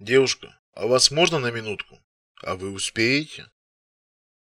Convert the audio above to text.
девушка а вас можно на минутку? А вы успеете?